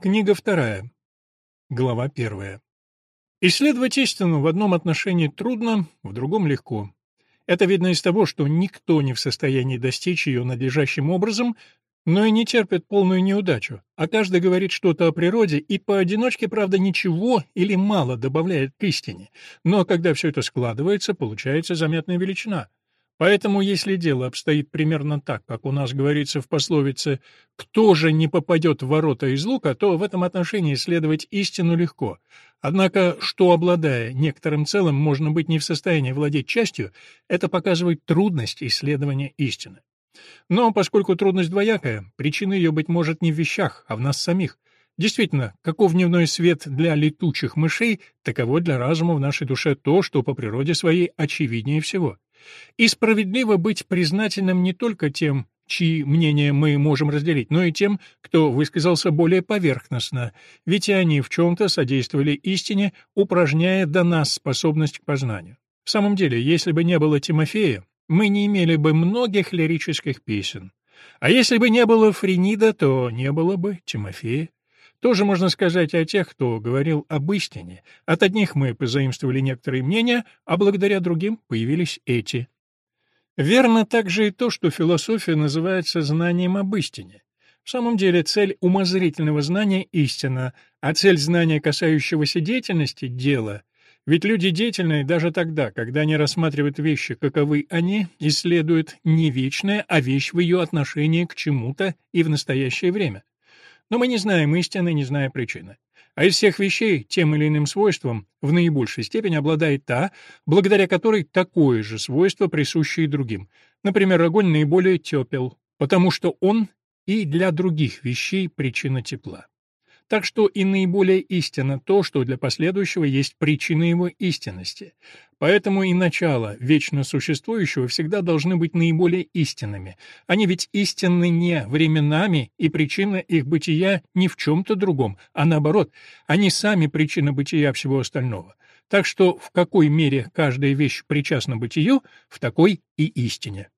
Книга вторая. Глава первая. Исследовать истину в одном отношении трудно, в другом легко. Это видно из того, что никто не в состоянии достичь ее надлежащим образом, но и не терпит полную неудачу, а каждый говорит что-то о природе и поодиночке, правда, ничего или мало добавляет к истине, но когда все это складывается, получается заметная величина — Поэтому, если дело обстоит примерно так, как у нас говорится в пословице «кто же не попадет в ворота из лука», то в этом отношении исследовать истину легко. Однако, что, обладая некоторым целым, можно быть не в состоянии владеть частью, это показывает трудность исследования истины. Но поскольку трудность двоякая, причина ее, быть может, не в вещах, а в нас самих. Действительно, каков дневной свет для летучих мышей, таково для разума в нашей душе то, что по природе своей очевиднее всего. И справедливо быть признательным не только тем, чьи мнения мы можем разделить, но и тем, кто высказался более поверхностно, ведь они в чем-то содействовали истине, упражняя до нас способность к познанию. В самом деле, если бы не было Тимофея, мы не имели бы многих лирических песен. А если бы не было Френида, то не было бы Тимофея. Тоже можно сказать о тех, кто говорил об истине. От одних мы позаимствовали некоторые мнения, а благодаря другим появились эти. Верно также и то, что философия называется знанием об истине. В самом деле цель умозрительного знания — истина, а цель знания, касающегося деятельности — дело. Ведь люди деятельные даже тогда, когда они рассматривают вещи, каковы они, исследуют не вечное, а вещь в ее отношении к чему-то и в настоящее время. Но мы не знаем истины, не зная причины. А из всех вещей тем или иным свойством в наибольшей степени обладает та, благодаря которой такое же свойство присуще и другим. Например, огонь наиболее тепел, потому что он и для других вещей причина тепла. Так что и наиболее истинно то, что для последующего есть причина его истинности. Поэтому и начало вечно существующего всегда должны быть наиболее истинными. Они ведь истинны не временами, и причина их бытия не в чем-то другом, а наоборот, они сами причина бытия всего остального. Так что в какой мере каждая вещь причастна бытию, в такой и истине.